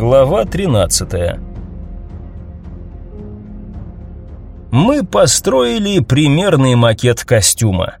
Глава 13. Мы построили примерный макет костюма.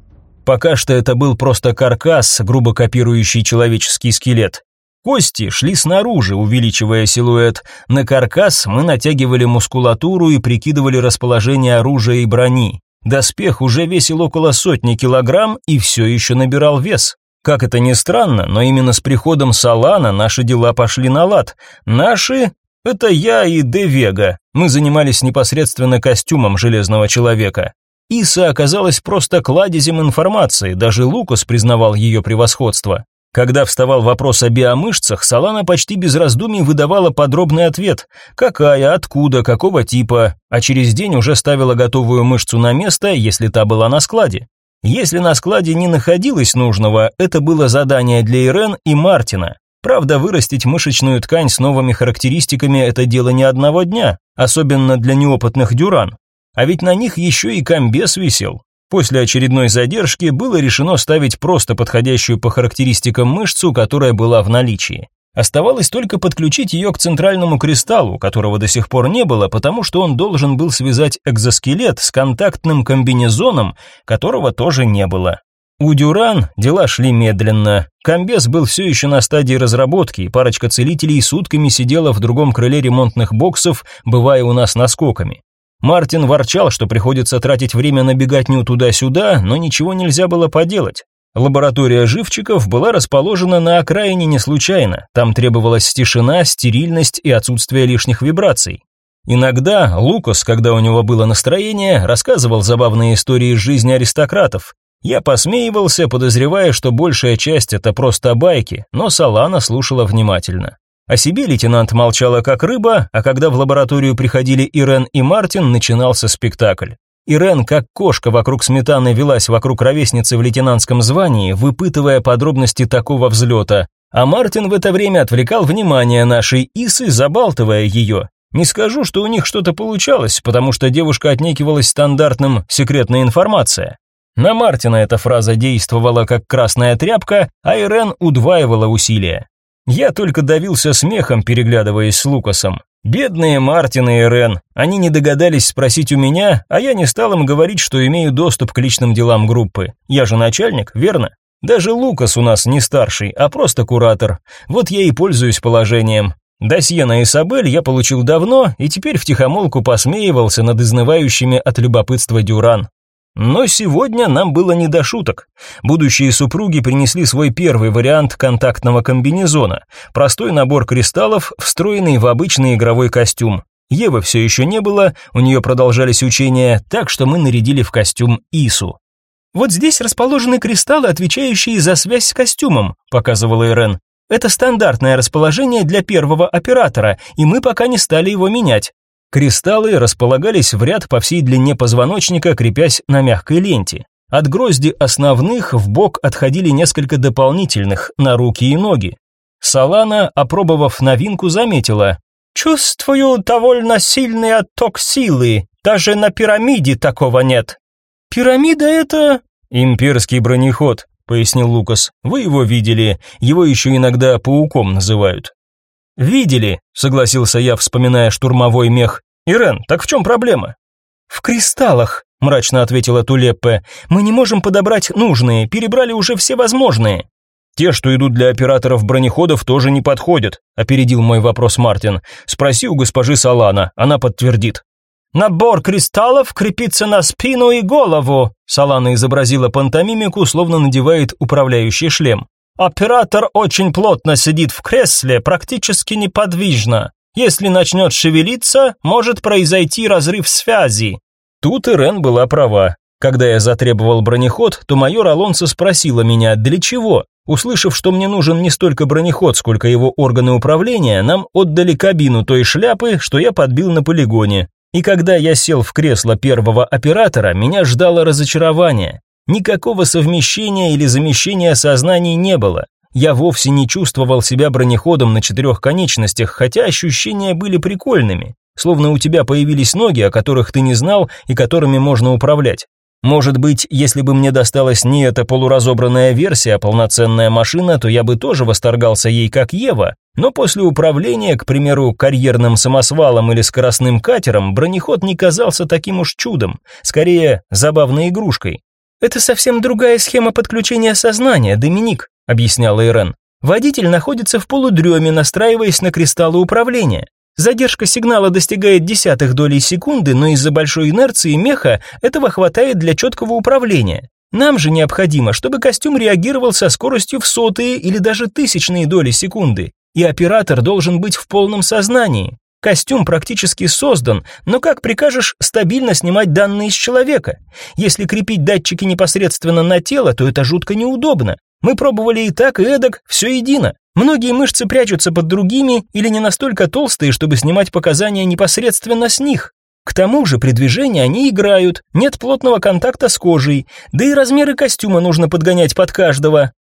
Пока что это был просто каркас, грубо копирующий человеческий скелет. Кости шли снаружи, увеличивая силуэт. На каркас мы натягивали мускулатуру и прикидывали расположение оружия и брони. Доспех уже весил около сотни килограмм и все еще набирал вес. Как это ни странно, но именно с приходом Салана наши дела пошли на лад. Наши – это я и Де Вега. Мы занимались непосредственно костюмом Железного Человека. Иса оказалась просто кладезем информации, даже Лукас признавал ее превосходство. Когда вставал вопрос о биомышцах, Салана почти без раздумий выдавала подробный ответ: какая, откуда, какого типа, а через день уже ставила готовую мышцу на место, если та была на складе. Если на складе не находилось нужного, это было задание для Ирен и Мартина. Правда, вырастить мышечную ткань с новыми характеристиками это дело не одного дня, особенно для неопытных дюран. А ведь на них еще и комбез висел. После очередной задержки было решено ставить просто подходящую по характеристикам мышцу, которая была в наличии. Оставалось только подключить ее к центральному кристаллу, которого до сих пор не было, потому что он должен был связать экзоскелет с контактным комбинезоном, которого тоже не было. У Дюран дела шли медленно. Комбез был все еще на стадии разработки, и парочка целителей сутками сидела в другом крыле ремонтных боксов, бывая у нас наскоками. Мартин ворчал, что приходится тратить время на беготню туда-сюда, но ничего нельзя было поделать. Лаборатория живчиков была расположена на окраине не случайно. Там требовалась тишина, стерильность и отсутствие лишних вибраций. Иногда Лукас, когда у него было настроение, рассказывал забавные истории из жизни аристократов. Я посмеивался, подозревая, что большая часть это просто байки, но Салана слушала внимательно. О себе лейтенант молчала как рыба, а когда в лабораторию приходили Ирен и Мартин, начинался спектакль. Ирен, как кошка вокруг сметаны, велась вокруг ровесницы в лейтенантском звании, выпытывая подробности такого взлета, а Мартин в это время отвлекал внимание нашей Исы, забалтывая ее. Не скажу, что у них что-то получалось, потому что девушка отнекивалась стандартным «секретная информация». На Мартина эта фраза действовала как красная тряпка, а Ирен удваивала усилия. Я только давился смехом, переглядываясь с Лукасом. Бедные Мартин и Рен, они не догадались спросить у меня, а я не стал им говорить, что имею доступ к личным делам группы. Я же начальник, верно? Даже Лукас у нас не старший, а просто куратор. Вот я и пользуюсь положением. Досье на Исабель я получил давно и теперь втихомолку посмеивался над изнывающими от любопытства Дюран. Но сегодня нам было не до шуток. Будущие супруги принесли свой первый вариант контактного комбинезона. Простой набор кристаллов, встроенный в обычный игровой костюм. Евы все еще не было, у нее продолжались учения, так что мы нарядили в костюм Ису. «Вот здесь расположены кристаллы, отвечающие за связь с костюмом», показывала Ирен. «Это стандартное расположение для первого оператора, и мы пока не стали его менять. Кристаллы располагались в ряд по всей длине позвоночника, крепясь на мягкой ленте. От грозди основных в бок отходили несколько дополнительных на руки и ноги. Салана, опробовав новинку, заметила: "Чувствую довольно сильный отток силы. Даже на пирамиде такого нет". "Пирамида это имперский бронеход", пояснил Лукас. "Вы его видели. Его еще иногда пауком называют". «Видели», — согласился я, вспоминая штурмовой мех. «Ирен, так в чем проблема?» «В кристаллах», — мрачно ответила Тулеппе. «Мы не можем подобрать нужные, перебрали уже все возможные». «Те, что идут для операторов бронеходов, тоже не подходят», — опередил мой вопрос Мартин. «Спроси у госпожи Салана, она подтвердит». «Набор кристаллов крепится на спину и голову», — Салана изобразила пантомимику, словно надевает управляющий шлем. Оператор очень плотно сидит в кресле, практически неподвижно. Если начнет шевелиться, может произойти разрыв связи. Тут Ирен была права. Когда я затребовал бронеход, то майор Алонсо спросила меня, для чего? Услышав, что мне нужен не столько бронеход, сколько его органы управления, нам отдали кабину той шляпы, что я подбил на полигоне. И когда я сел в кресло первого оператора, меня ждало разочарование. Никакого совмещения или замещения сознаний не было. Я вовсе не чувствовал себя бронеходом на четырех конечностях, хотя ощущения были прикольными, словно у тебя появились ноги, о которых ты не знал и которыми можно управлять. Может быть, если бы мне досталась не эта полуразобранная версия, а полноценная машина, то я бы тоже восторгался ей как Ева, Но после управления, к примеру, карьерным самосвалом или скоростным катером, бронеход не казался таким уж чудом, скорее забавной игрушкой. «Это совсем другая схема подключения сознания, Доминик», — объясняла Ирен. «Водитель находится в полудреме, настраиваясь на кристаллы управления. Задержка сигнала достигает десятых долей секунды, но из-за большой инерции меха этого хватает для четкого управления. Нам же необходимо, чтобы костюм реагировал со скоростью в сотые или даже тысячные доли секунды, и оператор должен быть в полном сознании. Костюм практически создан, но как прикажешь стабильно снимать данные с человека? Если крепить датчики непосредственно на тело, то это жутко неудобно. Мы пробовали и так, и эдак, все едино. Многие мышцы прячутся под другими или не настолько толстые, чтобы снимать показания непосредственно с них. К тому же при движении они играют, нет плотного контакта с кожей, да и размеры костюма нужно подгонять под каждого.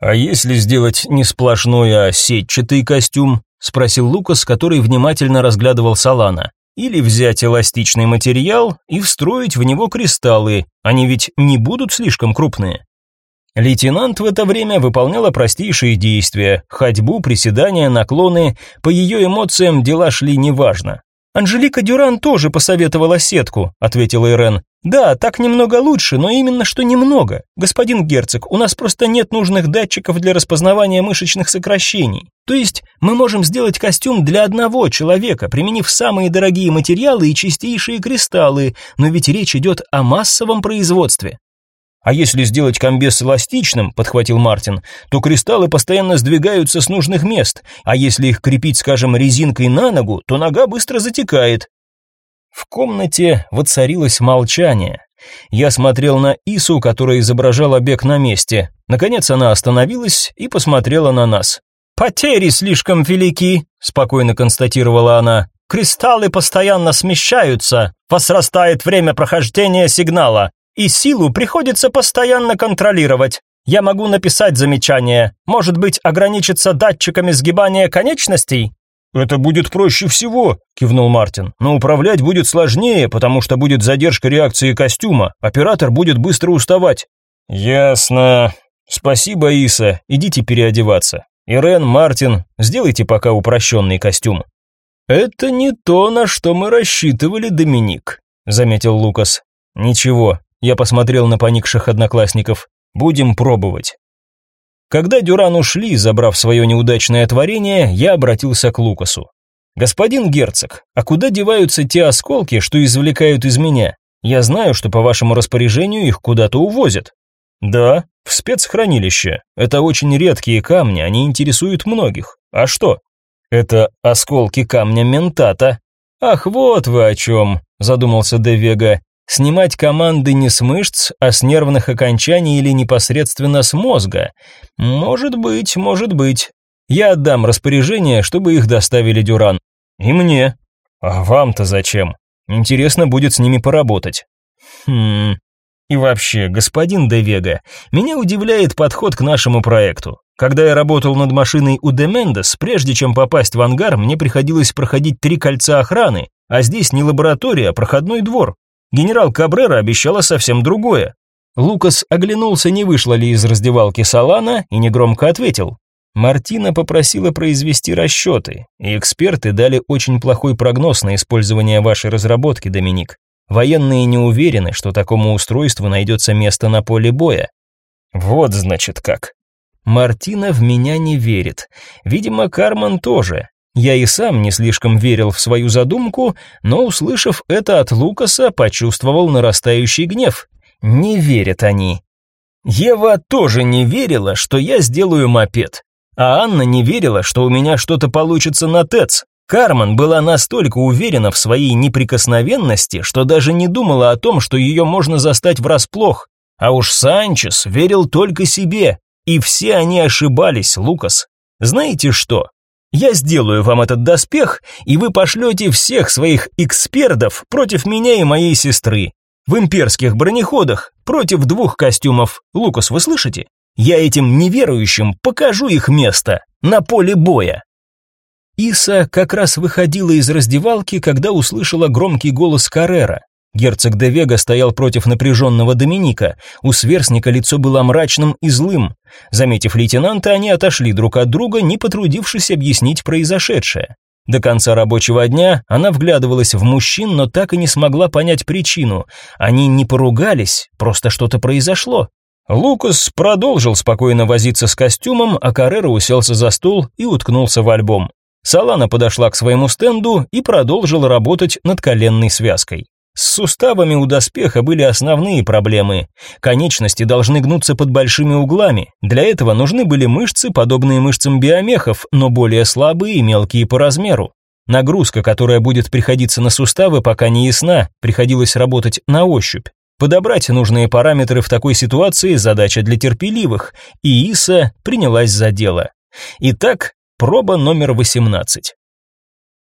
А если сделать не сплошной, а сетчатый костюм? спросил Лукас, который внимательно разглядывал Салана. Или взять эластичный материал и встроить в него кристаллы, они ведь не будут слишком крупные. Лейтенант в это время выполняла простейшие действия: ходьбу, приседания, наклоны. По ее эмоциям дела шли неважно. Анжелика Дюран тоже посоветовала сетку, ответила Ирен. Да, так немного лучше, но именно что немного. Господин герцог, у нас просто нет нужных датчиков для распознавания мышечных сокращений. То есть мы можем сделать костюм для одного человека, применив самые дорогие материалы и чистейшие кристаллы, но ведь речь идет о массовом производстве. А если сделать комбез эластичным, подхватил Мартин, то кристаллы постоянно сдвигаются с нужных мест, а если их крепить, скажем, резинкой на ногу, то нога быстро затекает. В комнате воцарилось молчание. Я смотрел на Ису, которая изображала бег на месте. Наконец она остановилась и посмотрела на нас. «Потери слишком велики», — спокойно констатировала она. «Кристаллы постоянно смещаются, возрастает время прохождения сигнала и силу приходится постоянно контролировать. Я могу написать замечание, может быть, ограничиться датчиками сгибания конечностей? Это будет проще всего, кивнул Мартин. Но управлять будет сложнее, потому что будет задержка реакции костюма. Оператор будет быстро уставать. Ясно. Спасибо, Иса. Идите переодеваться. Ирен, Мартин, сделайте пока упрощенный костюм. Это не то, на что мы рассчитывали, Доминик, заметил Лукас. Ничего, я посмотрел на поникших одноклассников. Будем пробовать. Когда Дюран ушли, забрав свое неудачное творение, я обратился к Лукасу. Господин герцог, а куда деваются те осколки, что извлекают из меня? Я знаю, что по вашему распоряжению их куда-то увозят. Да, в спецхранилище. Это очень редкие камни, они интересуют многих. А что? Это осколки камня ментата. Ах, вот вы о чем, задумался Девега. Снимать команды не с мышц, а с нервных окончаний или непосредственно с мозга. Может быть, может быть. Я отдам распоряжение, чтобы их доставили Дюран. И мне. А вам-то зачем? Интересно будет с ними поработать. Хм. И вообще, господин Девега, меня удивляет подход к нашему проекту. Когда я работал над машиной у Демендес, прежде чем попасть в ангар, мне приходилось проходить три кольца охраны, а здесь не лаборатория, а проходной двор. Генерал Кабрера обещала совсем другое. Лукас оглянулся, не вышла ли из раздевалки Салана, и негромко ответил. Мартина попросила произвести расчеты, и эксперты дали очень плохой прогноз на использование вашей разработки, Доминик. Военные не уверены, что такому устройству найдется место на поле боя. Вот значит как. Мартина в меня не верит. Видимо, Карман тоже. Я и сам не слишком верил в свою задумку, но, услышав это от Лукаса, почувствовал нарастающий гнев. Не верят они. Ева тоже не верила, что я сделаю мопед. А Анна не верила, что у меня что-то получится на ТЭЦ. Кармен была настолько уверена в своей неприкосновенности, что даже не думала о том, что ее можно застать врасплох. А уж Санчес верил только себе. И все они ошибались, Лукас. Знаете что? Я сделаю вам этот доспех, и вы пошлете всех своих экспертов против меня и моей сестры. В имперских бронеходах против двух костюмов. Лукас, вы слышите? Я этим неверующим покажу их место на поле боя. Иса как раз выходила из раздевалки, когда услышала громкий голос Каррера. Герцог де Вега стоял против напряженного Доминика. У сверстника лицо было мрачным и злым. Заметив лейтенанта, они отошли друг от друга, не потрудившись объяснить произошедшее. До конца рабочего дня она вглядывалась в мужчин, но так и не смогла понять причину. Они не поругались, просто что-то произошло. Лукас продолжил спокойно возиться с костюмом, а Каррера уселся за стол и уткнулся в альбом. Салана подошла к своему стенду и продолжила работать над коленной связкой. С суставами у доспеха были основные проблемы. Конечности должны гнуться под большими углами. Для этого нужны были мышцы, подобные мышцам биомехов, но более слабые и мелкие по размеру. Нагрузка, которая будет приходиться на суставы, пока не ясна, приходилось работать на ощупь. Подобрать нужные параметры в такой ситуации задача для терпеливых, и Иса принялась за дело. Итак, проба номер 18.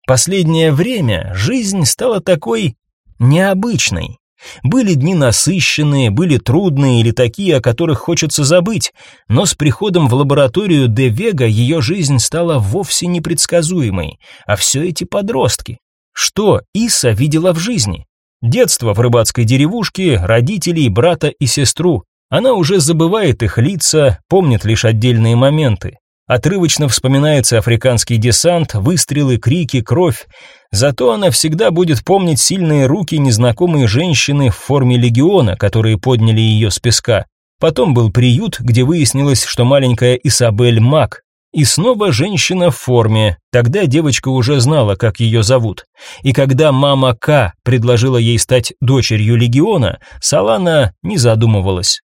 Последнее время жизнь стала такой необычной. Были дни насыщенные, были трудные или такие, о которых хочется забыть, но с приходом в лабораторию Де Вега ее жизнь стала вовсе непредсказуемой. А все эти подростки. Что Иса видела в жизни? Детство в рыбацкой деревушке, родителей, брата и сестру. Она уже забывает их лица, помнит лишь отдельные моменты. Отрывочно вспоминается африканский десант, выстрелы, крики, кровь. Зато она всегда будет помнить сильные руки незнакомой женщины в форме легиона, которые подняли ее с песка. Потом был приют, где выяснилось, что маленькая Исабель маг. И снова женщина в форме. Тогда девочка уже знала, как ее зовут. И когда мама К предложила ей стать дочерью легиона, Салана не задумывалась.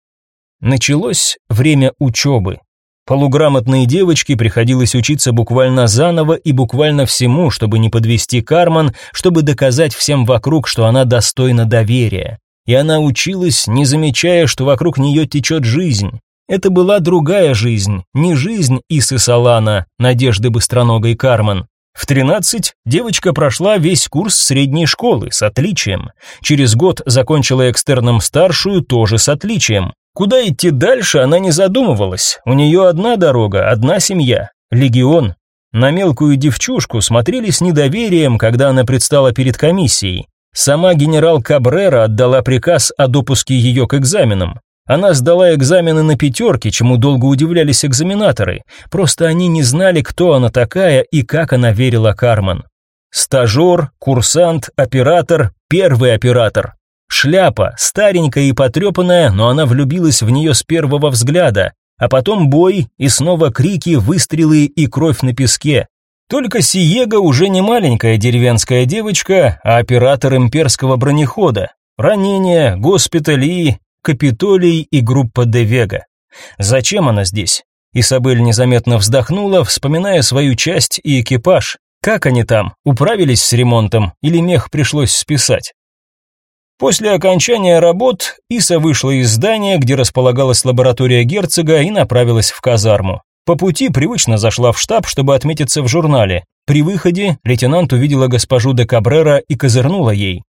Началось время учебы. Полуграмотной девочке приходилось учиться буквально заново и буквально всему, чтобы не подвести Карман, чтобы доказать всем вокруг, что она достойна доверия. И она училась, не замечая, что вокруг нее течет жизнь. Это была другая жизнь, не жизнь Исы Салана, Надежды Быстроногой Карман. В 13 девочка прошла весь курс средней школы с отличием. Через год закончила экстерном старшую тоже с отличием. Куда идти дальше, она не задумывалась. У нее одна дорога, одна семья. Легион. На мелкую девчушку смотрели с недоверием, когда она предстала перед комиссией. Сама генерал Кабрера отдала приказ о допуске ее к экзаменам. Она сдала экзамены на пятерки, чему долго удивлялись экзаменаторы. Просто они не знали, кто она такая и как она верила Карман. Стажер, курсант, оператор, первый оператор. Шляпа, старенькая и потрепанная, но она влюбилась в нее с первого взгляда, а потом бой и снова крики, выстрелы и кровь на песке. Только Сиега уже не маленькая деревенская девочка, а оператор имперского бронехода. Ранения, госпитали, Капитолий и группа Де Вега. Зачем она здесь? Исабель незаметно вздохнула, вспоминая свою часть и экипаж. Как они там? Управились с ремонтом или мех пришлось списать? После окончания работ Иса вышла из здания, где располагалась лаборатория герцога, и направилась в казарму. По пути привычно зашла в штаб, чтобы отметиться в журнале. При выходе лейтенант увидела госпожу де Кабрера и козырнула ей.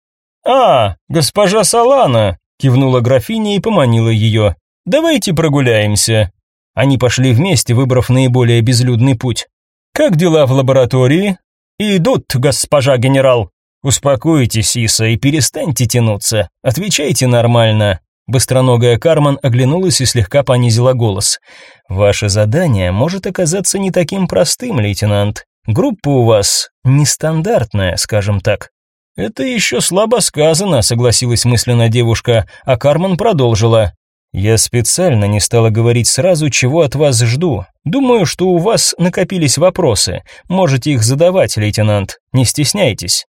«А, госпожа Салана!» – кивнула графиня и поманила ее. «Давайте прогуляемся». Они пошли вместе, выбрав наиболее безлюдный путь. «Как дела в лаборатории?» «Идут, госпожа генерал», «Успокойтесь, Иса, и перестаньте тянуться. Отвечайте нормально». Быстроногая Карман оглянулась и слегка понизила голос. «Ваше задание может оказаться не таким простым, лейтенант. Группа у вас нестандартная, скажем так». «Это еще слабо сказано», — согласилась мысленно девушка, а Карман продолжила. «Я специально не стала говорить сразу, чего от вас жду. Думаю, что у вас накопились вопросы. Можете их задавать, лейтенант. Не стесняйтесь».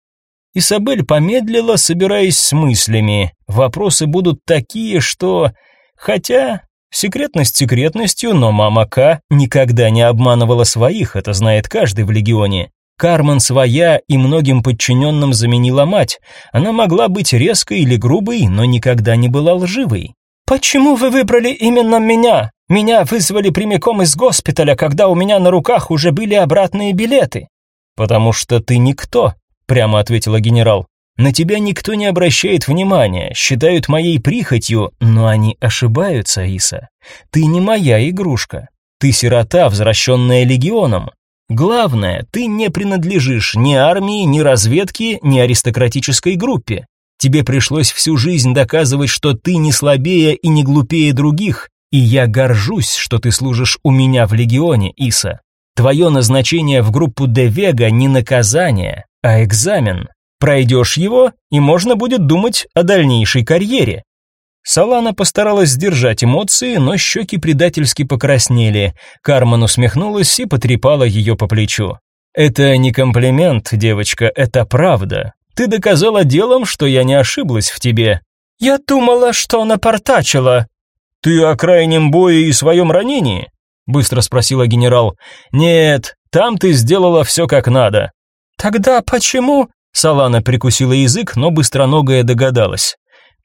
Исабель помедлила, собираясь с мыслями. Вопросы будут такие, что... Хотя... Секретность секретностью, но мама К никогда не обманывала своих, это знает каждый в легионе. Кармен своя и многим подчиненным заменила мать. Она могла быть резкой или грубой, но никогда не была лживой. «Почему вы выбрали именно меня? Меня вызвали прямиком из госпиталя, когда у меня на руках уже были обратные билеты». «Потому что ты никто», прямо ответила генерал. На тебя никто не обращает внимания, считают моей прихотью, но они ошибаются, Иса. Ты не моя игрушка. Ты сирота, возвращенная легионом. Главное, ты не принадлежишь ни армии, ни разведке, ни аристократической группе. Тебе пришлось всю жизнь доказывать, что ты не слабее и не глупее других, И я горжусь, что ты служишь у меня в легионе, Иса. Твое назначение в группу Девега не наказание, а экзамен. Пройдешь его, и можно будет думать о дальнейшей карьере. Салана постаралась сдержать эмоции, но щеки предательски покраснели. Карман усмехнулась и потрепала ее по плечу. «Это не комплимент, девочка, это правда. Ты доказала делом, что я не ошиблась в тебе». «Я думала, что напортачила». «Ты о крайнем бое и своем ранении?» Быстро спросила генерал. «Нет, там ты сделала все как надо». «Тогда почему?» Салана прикусила язык, но быстроногая догадалась.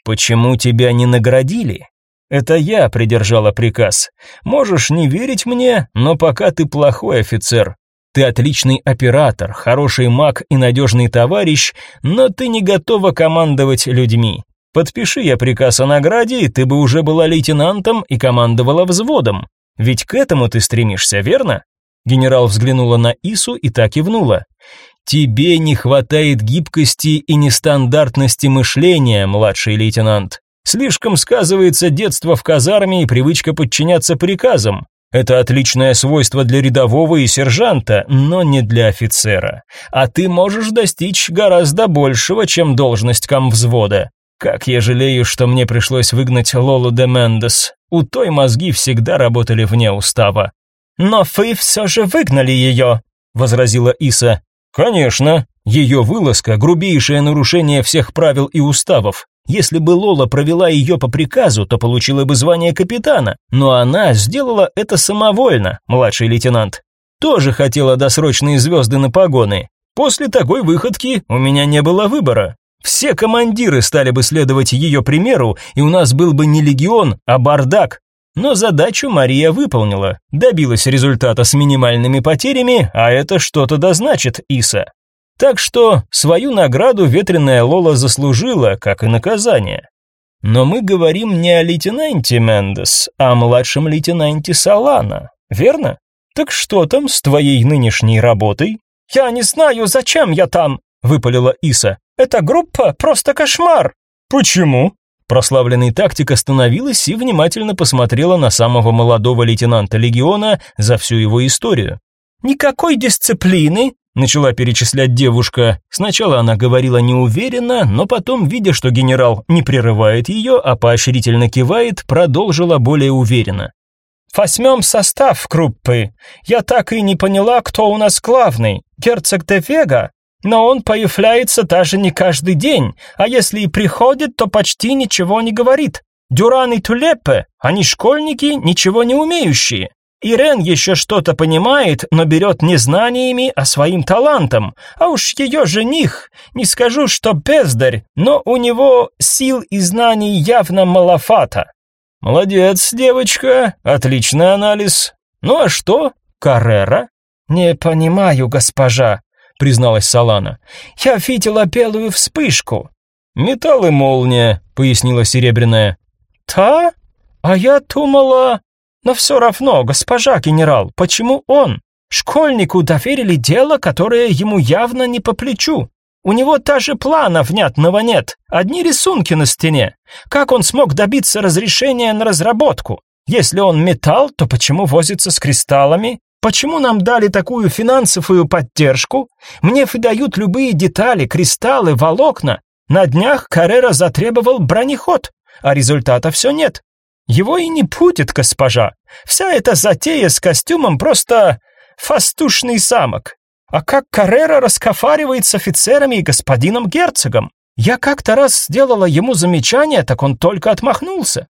«Почему тебя не наградили?» «Это я придержала приказ. Можешь не верить мне, но пока ты плохой офицер. Ты отличный оператор, хороший маг и надежный товарищ, но ты не готова командовать людьми. Подпиши я приказ о награде, и ты бы уже была лейтенантом и командовала взводом. Ведь к этому ты стремишься, верно?» Генерал взглянула на Ису и так кивнула. Тебе не хватает гибкости и нестандартности мышления, младший лейтенант. Слишком сказывается детство в казарме и привычка подчиняться приказам. Это отличное свойство для рядового и сержанта, но не для офицера. А ты можешь достичь гораздо большего, чем должность комвзвода. Как я жалею, что мне пришлось выгнать Лолу де Мендес. У той мозги всегда работали вне устава. Но вы все же выгнали ее, возразила Иса. Конечно, ее вылазка – грубейшее нарушение всех правил и уставов. Если бы Лола провела ее по приказу, то получила бы звание капитана, но она сделала это самовольно, младший лейтенант. Тоже хотела досрочные звезды на погоны. После такой выходки у меня не было выбора. Все командиры стали бы следовать ее примеру, и у нас был бы не легион, а бардак. Но задачу Мария выполнила, добилась результата с минимальными потерями, а это что-то дозначит Иса. Так что свою награду ветреная Лола заслужила, как и наказание. Но мы говорим не о лейтенанте Мендес, а о младшем лейтенанте Салана, верно? Так что там с твоей нынешней работой? Я не знаю, зачем я там, выпалила Иса. Эта группа просто кошмар. Почему? Прославленный тактик остановилась и внимательно посмотрела на самого молодого лейтенанта легиона за всю его историю. «Никакой дисциплины», — начала перечислять девушка. Сначала она говорила неуверенно, но потом, видя, что генерал не прерывает ее, а поощрительно кивает, продолжила более уверенно. «Возьмем состав группы. Я так и не поняла, кто у нас главный. Герцог де Вега но он появляется даже не каждый день, а если и приходит, то почти ничего не говорит. Дюран и Тулепе, они школьники, ничего не умеющие. Ирен еще что-то понимает, но берет не знаниями, а своим талантом. А уж ее жених, не скажу, что бездарь, но у него сил и знаний явно маловато. Молодец, девочка, отличный анализ. Ну а что, Каррера? Не понимаю, госпожа, призналась Салана. Я видела белую вспышку. Металл и молния, пояснила Серебряная. Та? А я думала... Но все равно, госпожа генерал, почему он? Школьнику доверили дело, которое ему явно не по плечу. У него даже плана внятного нет, одни рисунки на стене. Как он смог добиться разрешения на разработку? Если он металл, то почему возится с кристаллами? Почему нам дали такую финансовую поддержку? Мне выдают любые детали, кристаллы, волокна. На днях Каррера затребовал бронеход, а результата все нет. Его и не будет, госпожа. Вся эта затея с костюмом просто фастушный самок. А как Каррера раскофаривает с офицерами и господином герцогом? Я как-то раз сделала ему замечание, так он только отмахнулся.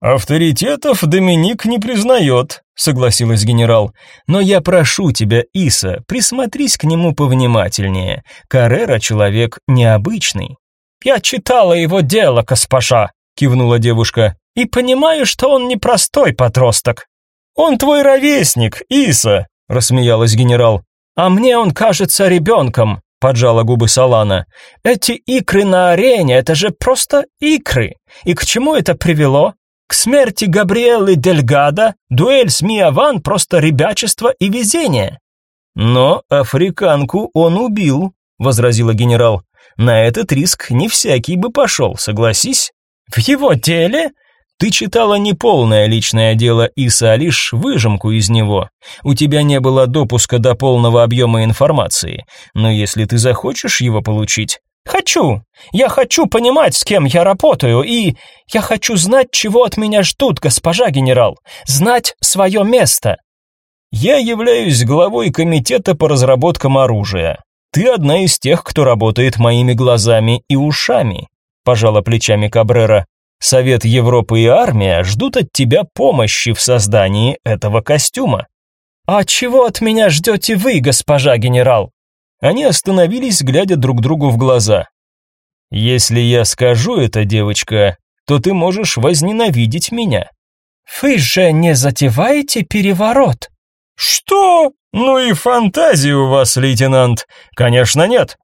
«Авторитетов Доминик не признает», — согласилась генерал. «Но я прошу тебя, Иса, присмотрись к нему повнимательнее. Каррера человек необычный». «Я читала его дело, госпожа», — кивнула девушка, «и понимаю, что он непростой подросток». «Он твой ровесник, Иса», — рассмеялась генерал. «А мне он кажется ребенком», — поджала губы Салана. «Эти икры на арене — это же просто икры. И к чему это привело? К смерти Габриэлы Дельгада дуэль с Мия Ван просто ребячество и везение. Но африканку он убил, возразила генерал. На этот риск не всякий бы пошел, согласись. В его деле? Ты читала не полное личное дело Иса, а лишь выжимку из него. У тебя не было допуска до полного объема информации. Но если ты захочешь его получить, Хочу. Я хочу понимать, с кем я работаю, и я хочу знать, чего от меня ждут, госпожа генерал. Знать свое место. Я являюсь главой комитета по разработкам оружия. Ты одна из тех, кто работает моими глазами и ушами, пожала плечами Кабрера. Совет Европы и армия ждут от тебя помощи в создании этого костюма. А чего от меня ждете вы, госпожа генерал? Они остановились, глядя друг другу в глаза. Если я скажу это, девочка, то ты можешь возненавидеть меня. Вы же не затеваете переворот? Что? Ну и фантазии у вас, лейтенант. Конечно, нет.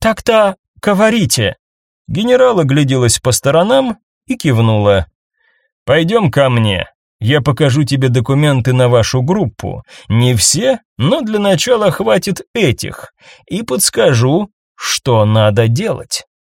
Тогда говорите. Генерал огляделась по сторонам и кивнула. Пойдем ко мне. Я покажу тебе документы на вашу группу. Не все, но для начала хватит этих. И подскажу, что надо делать.